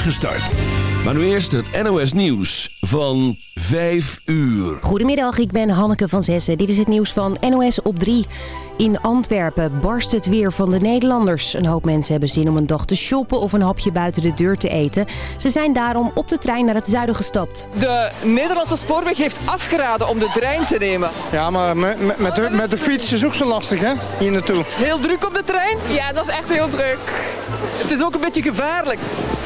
start. Maar nu eerst het NOS Nieuws van 5 uur. Goedemiddag, ik ben Hanneke van Zessen. Dit is het nieuws van NOS op 3. In Antwerpen barst het weer van de Nederlanders. Een hoop mensen hebben zin om een dag te shoppen of een hapje buiten de deur te eten. Ze zijn daarom op de trein naar het zuiden gestapt. De Nederlandse spoorweg heeft afgeraden om de trein te nemen. Ja, maar met, met, de, met de fiets is ook zo lastig, hè? Hier naartoe. Heel druk op de trein? Ja, het was echt heel druk. Het is ook een beetje gevaarlijk.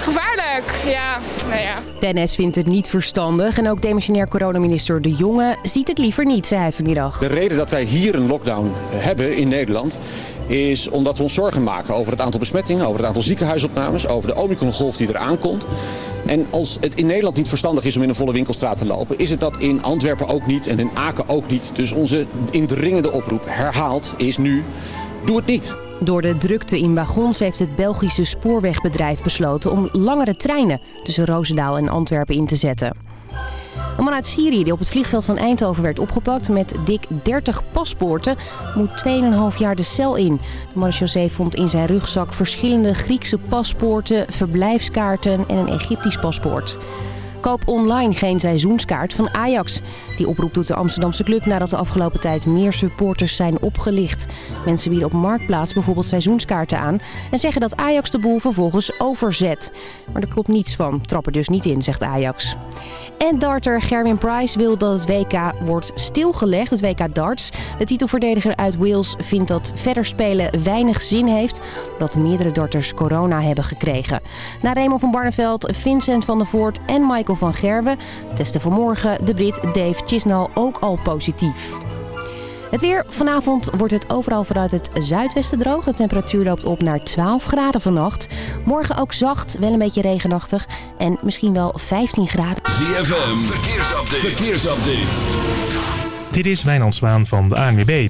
Gevaarlijk, ja. Nou ja. Dennis vindt het niet verstandig en ook demissionair coronaminister De Jonge ziet het liever niet, zei hij vanmiddag. De reden dat wij hier een lockdown hebben in Nederland is omdat we ons zorgen maken over het aantal besmettingen, over het aantal ziekenhuisopnames, over de Omicron-golf die eraan komt. En als het in Nederland niet verstandig is om in een volle winkelstraat te lopen, is het dat in Antwerpen ook niet en in Aken ook niet. Dus onze indringende oproep herhaald is nu, doe het niet. Door de drukte in wagons heeft het Belgische spoorwegbedrijf besloten om langere treinen tussen Roosendaal en Antwerpen in te zetten. Een man uit Syrië die op het vliegveld van Eindhoven werd opgepakt met dik 30 paspoorten moet 2,5 jaar de cel in. De marechaussee vond in zijn rugzak verschillende Griekse paspoorten, verblijfskaarten en een Egyptisch paspoort. Koop online geen seizoenskaart van Ajax. Die oproep doet de Amsterdamse club nadat de afgelopen tijd meer supporters zijn opgelicht. Mensen bieden op Marktplaats bijvoorbeeld seizoenskaarten aan... en zeggen dat Ajax de boel vervolgens overzet. Maar er klopt niets van. Trap er dus niet in, zegt Ajax. En darter Gerwin Price wil dat het WK wordt stilgelegd, het WK darts. De titelverdediger uit Wales vindt dat verder spelen weinig zin heeft... omdat meerdere darters corona hebben gekregen. Na Raymond van Barneveld, Vincent van der Voort en Michael van Gerwen... testen vanmorgen de Brit Dave Chisnall ook al positief. Het weer. Vanavond wordt het overal vanuit het zuidwesten droog. De temperatuur loopt op naar 12 graden vannacht. Morgen ook zacht, wel een beetje regenachtig. En misschien wel 15 graden. ZFM, verkeersupdate. verkeersupdate. Dit is Wijnand Zwaan van de ANWB.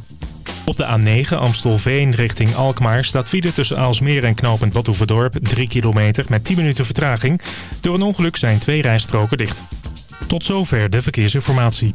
Op de A9 Amstelveen richting Alkmaar staat file tussen Aalsmeer en knooppunt Badhoevedorp 3 kilometer met 10 minuten vertraging. Door een ongeluk zijn twee rijstroken dicht. Tot zover de verkeersinformatie.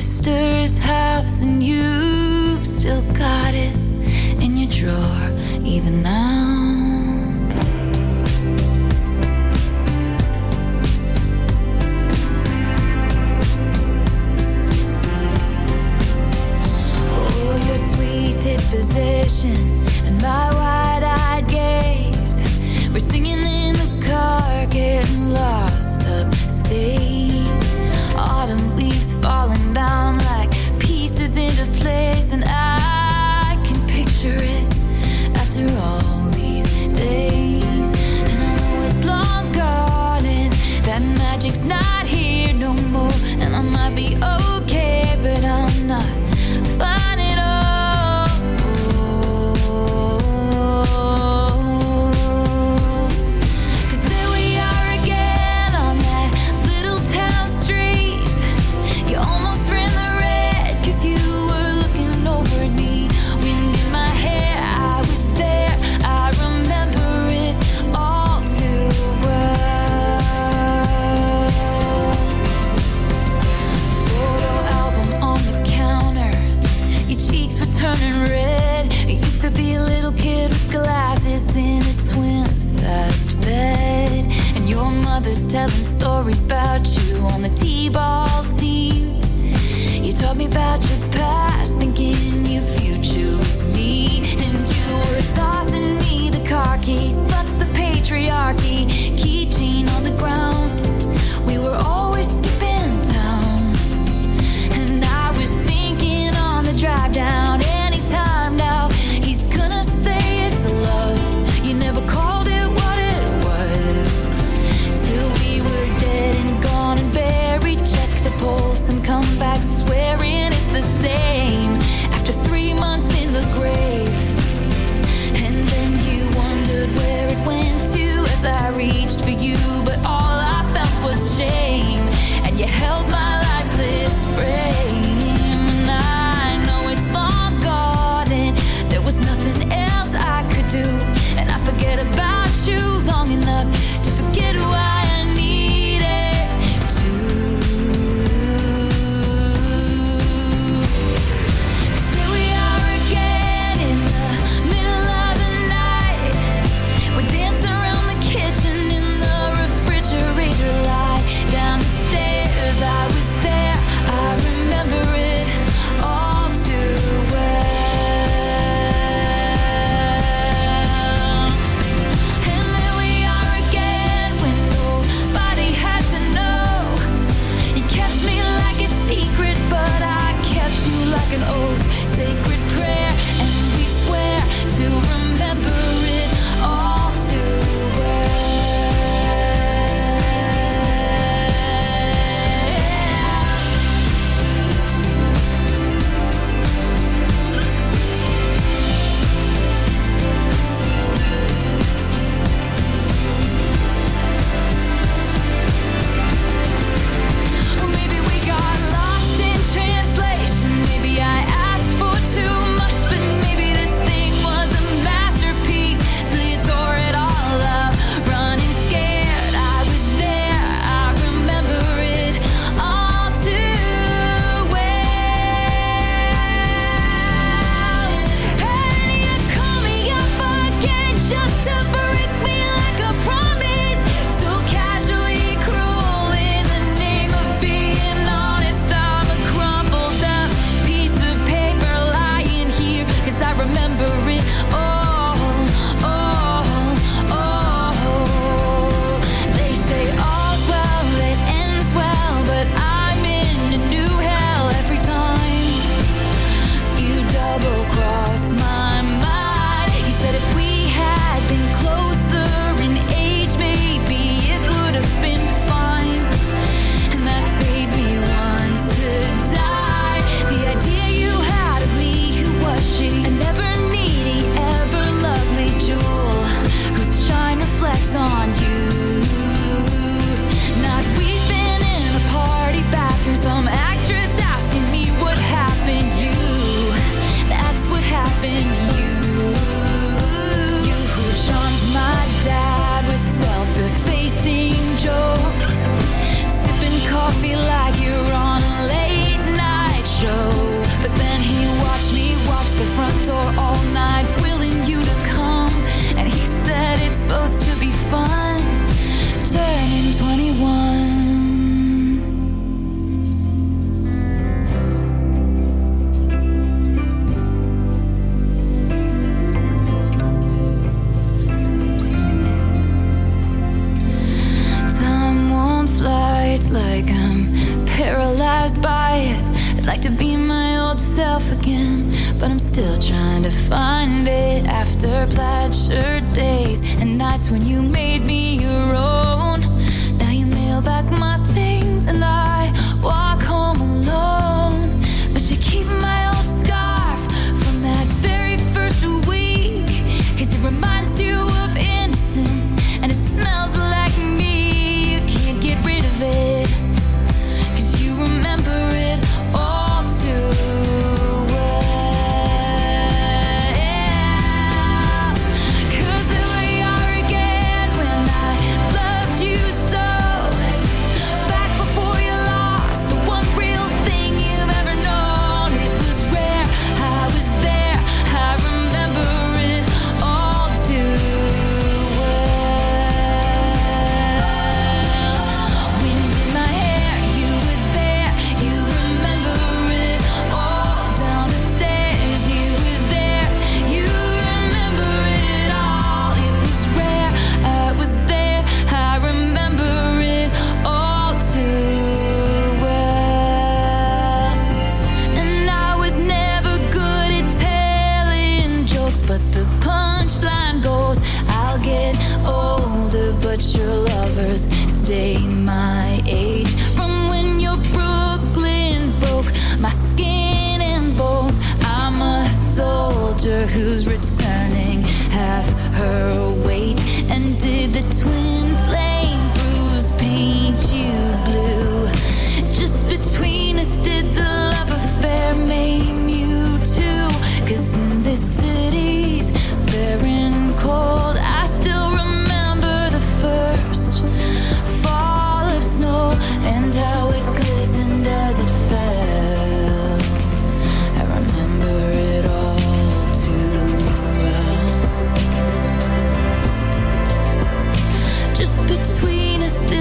sister's house, and you've still got it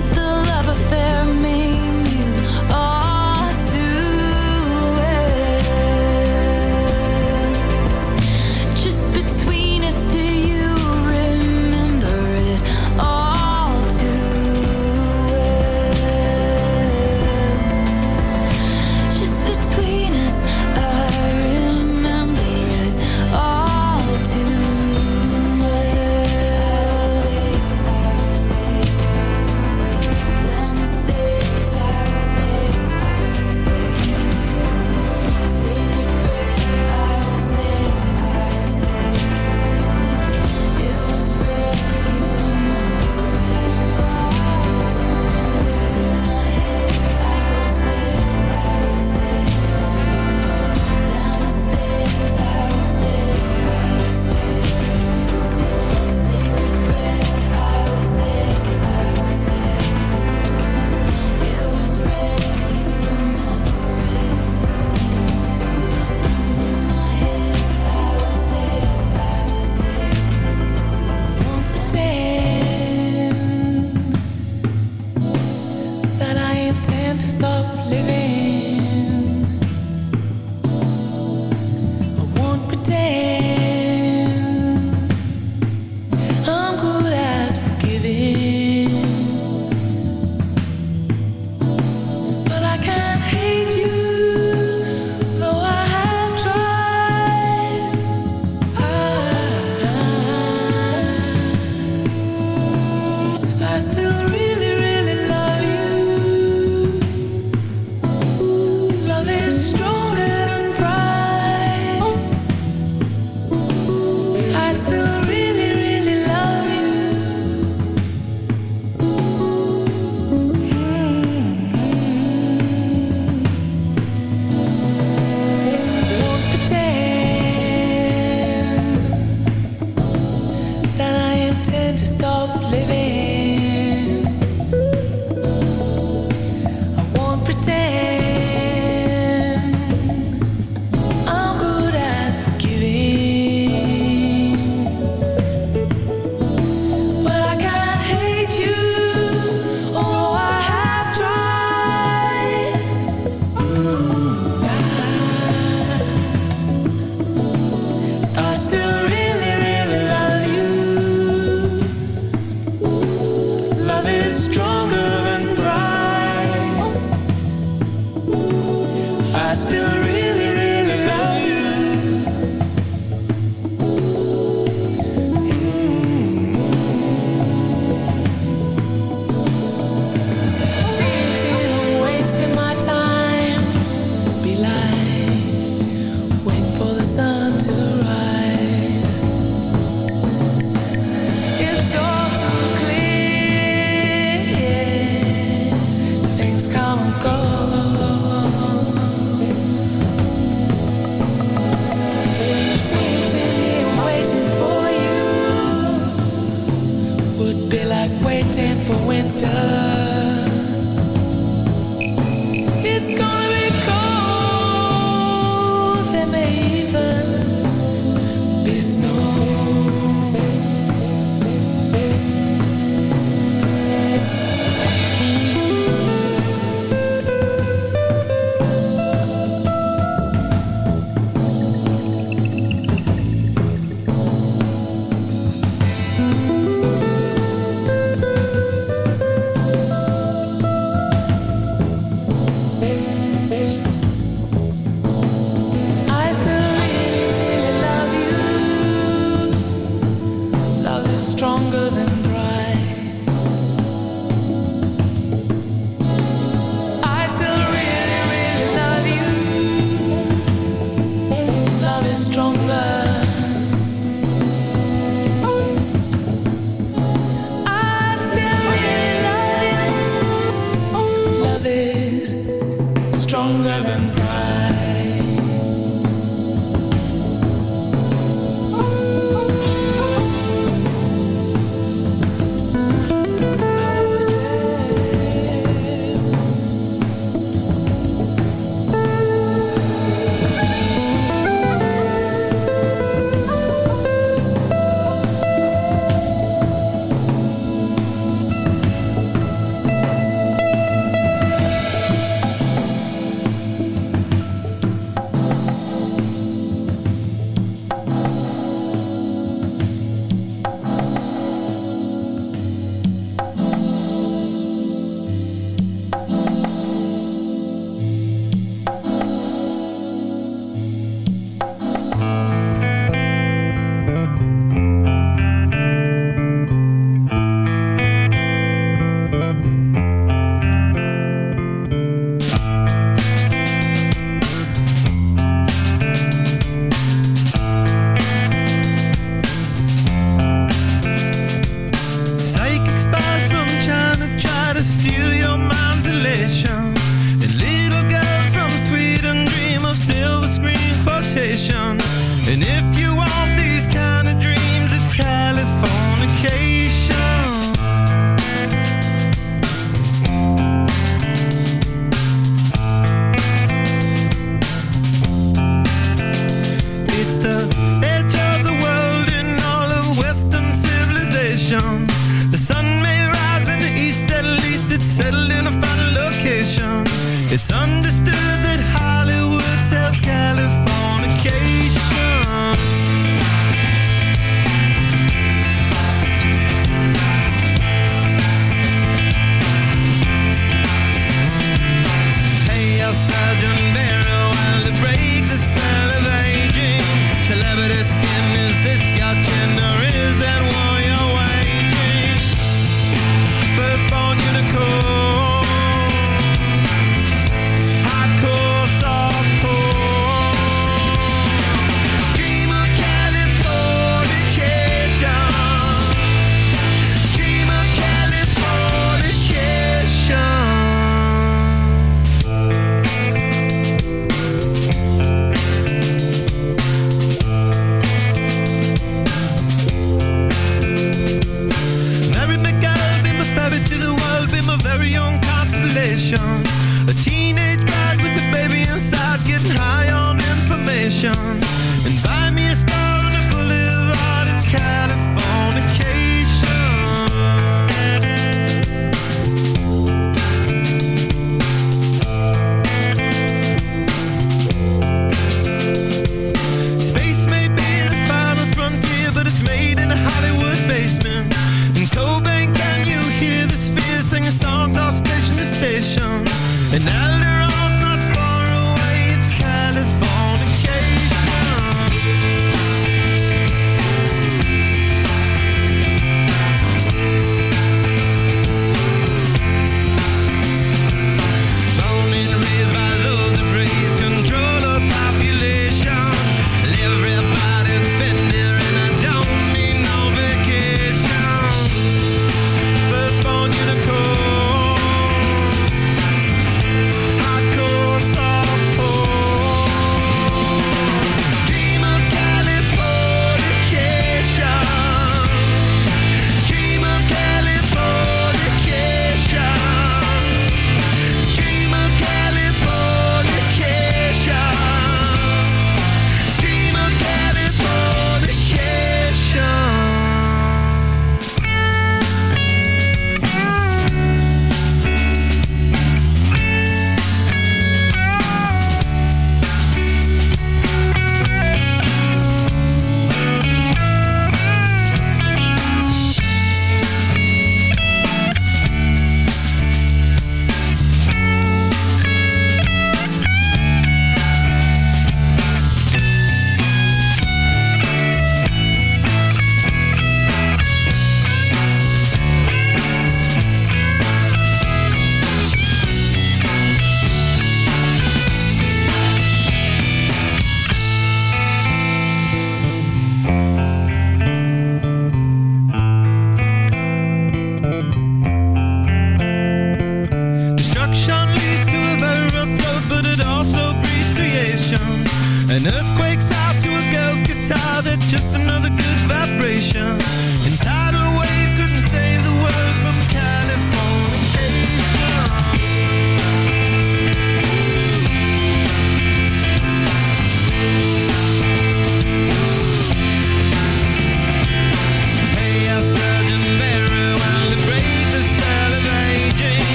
the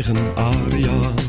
eigen aria.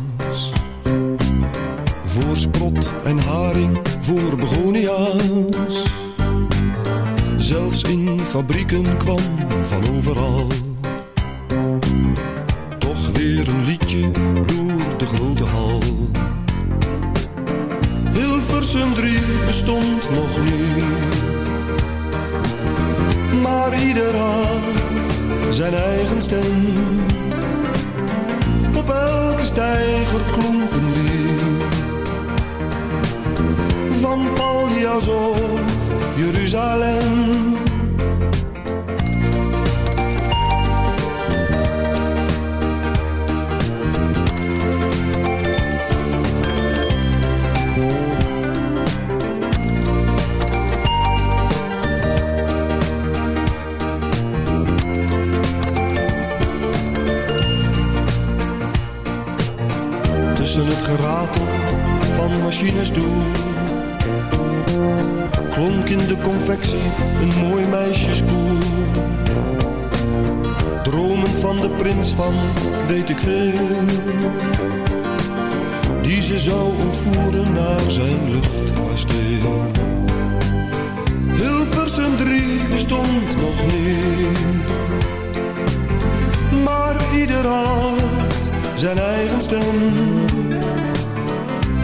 Zijn eigen stem.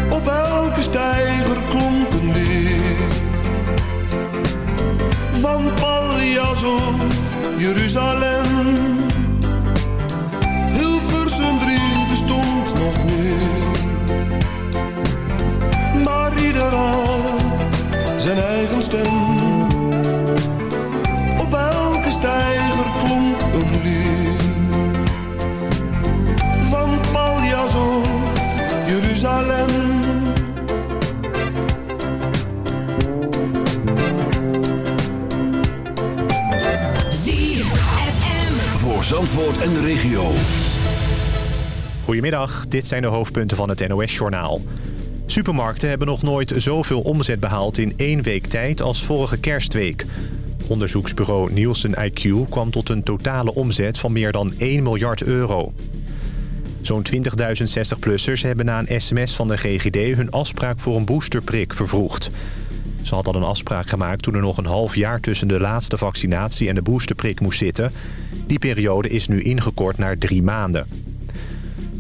Op elke stijger klonk een lied. Van Paljas of Jeruzalem. Hilversum 3 bestond nog niet. Maar ieder had zijn eigen stem. Zandvoort en de regio. Goedemiddag, dit zijn de hoofdpunten van het NOS-journaal. Supermarkten hebben nog nooit zoveel omzet behaald in één week tijd als vorige kerstweek. Onderzoeksbureau Nielsen IQ kwam tot een totale omzet van meer dan 1 miljard euro. Zo'n 20.000 60-plussers hebben na een sms van de GGD hun afspraak voor een boosterprik vervroegd. Ze hadden al een afspraak gemaakt toen er nog een half jaar tussen de laatste vaccinatie en de boosterprik moest zitten. Die periode is nu ingekort naar drie maanden.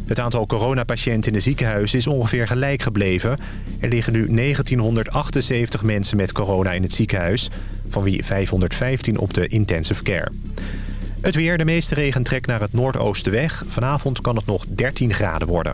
Het aantal coronapatiënten in de ziekenhuizen is ongeveer gelijk gebleven. Er liggen nu 1978 mensen met corona in het ziekenhuis, van wie 515 op de intensive care. Het weer, de meeste regen trekt naar het noordoosten weg. Vanavond kan het nog 13 graden worden.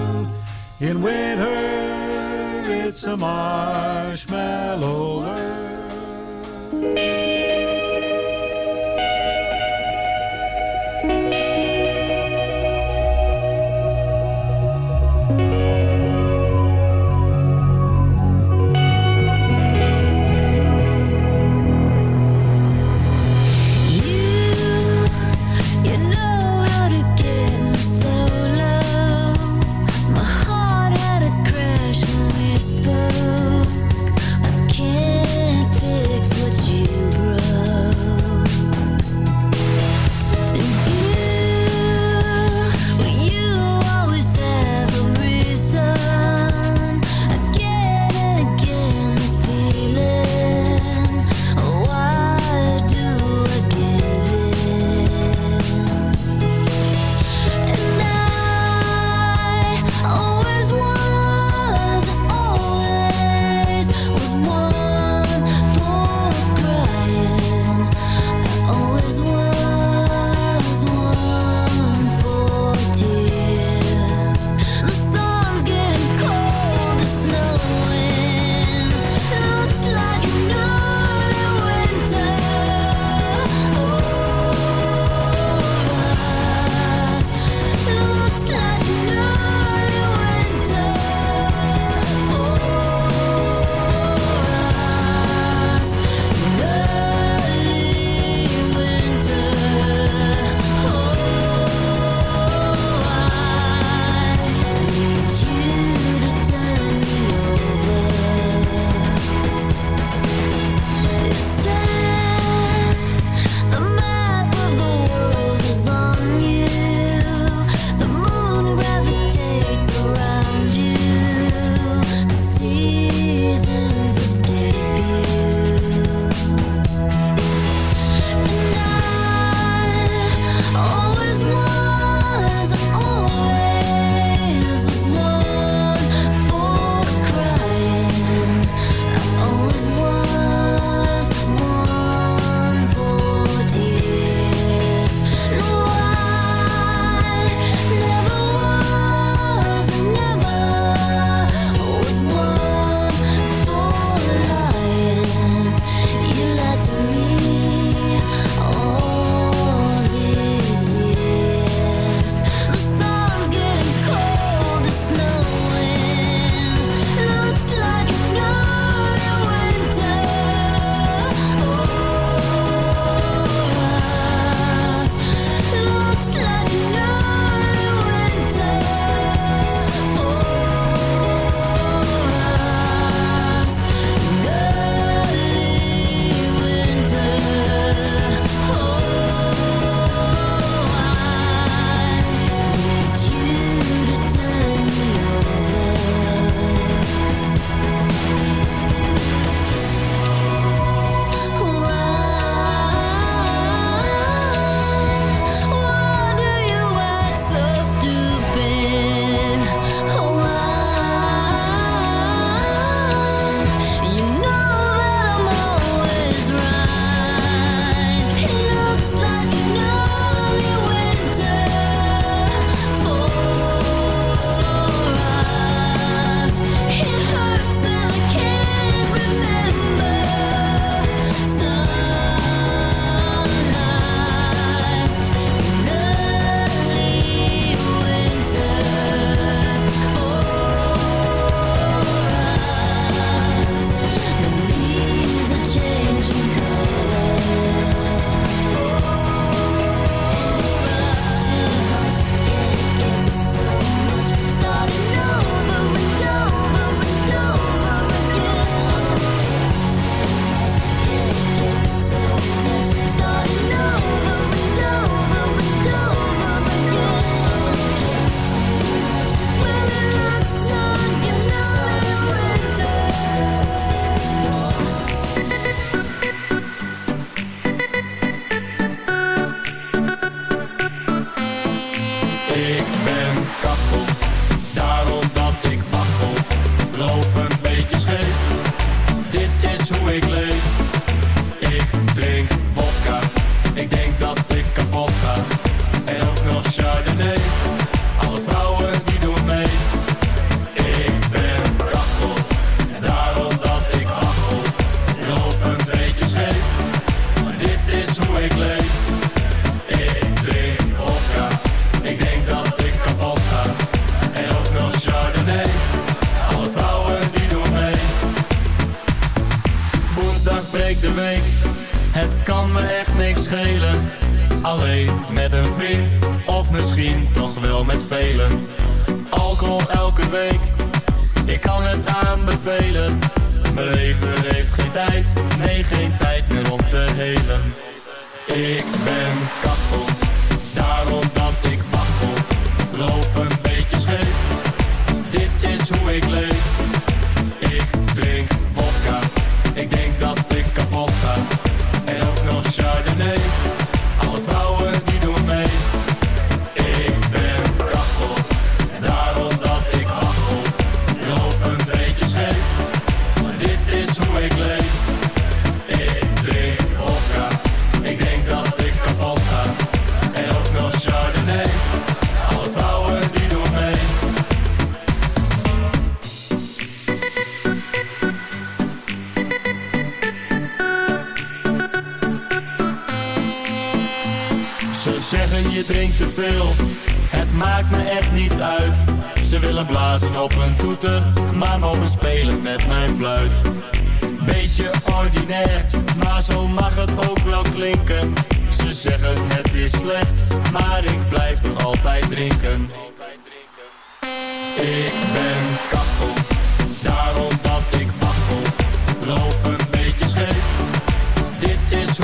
In winter it's a marshmallow world.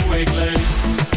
hoe ik leef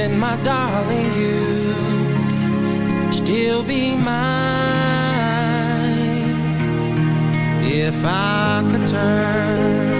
then my darling, you'd still be mine if I could turn.